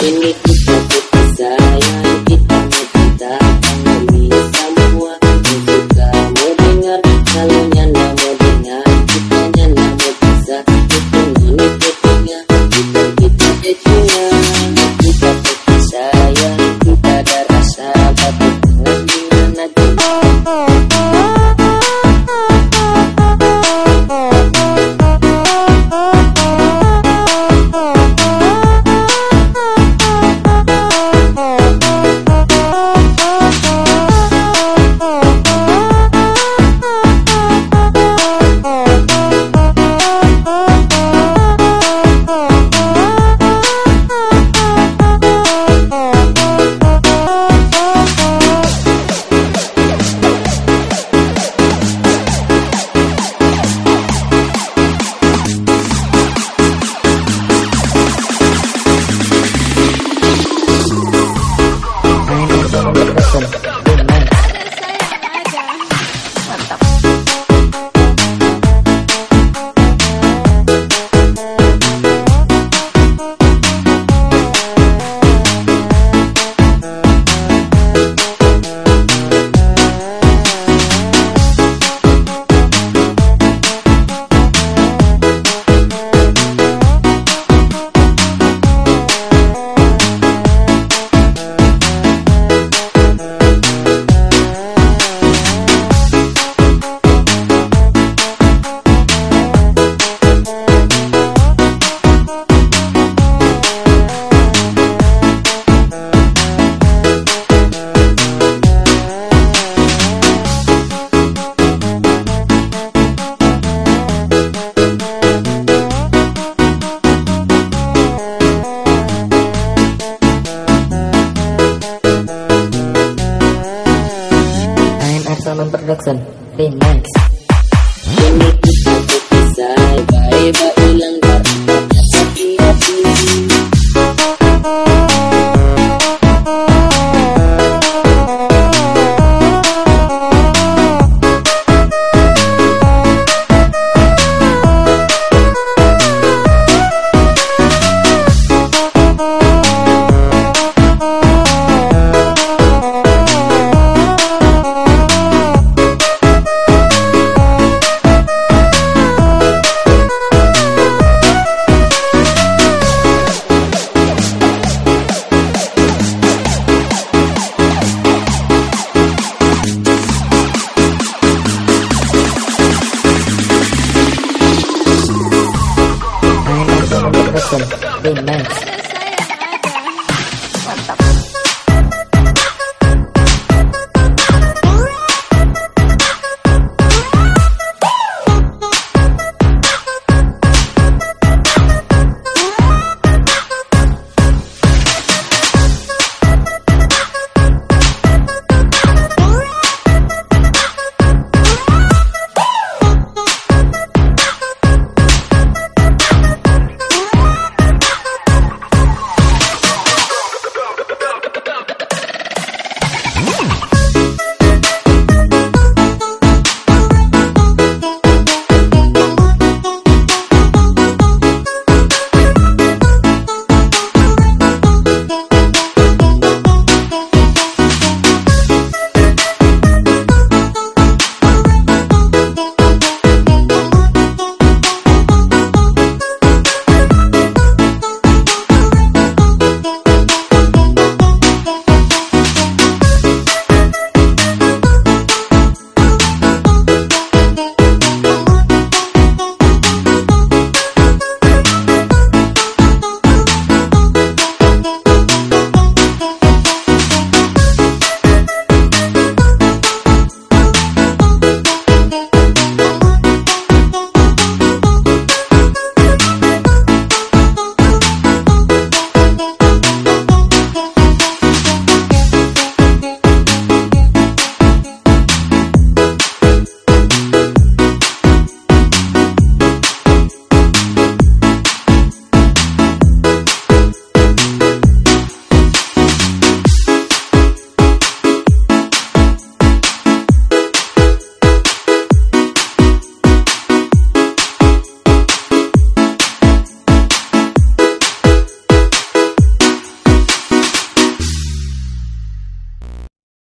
Ini kupu-kupu sayang kita mau kita katakan Diamond Production. Remix. Ini ulang Amen.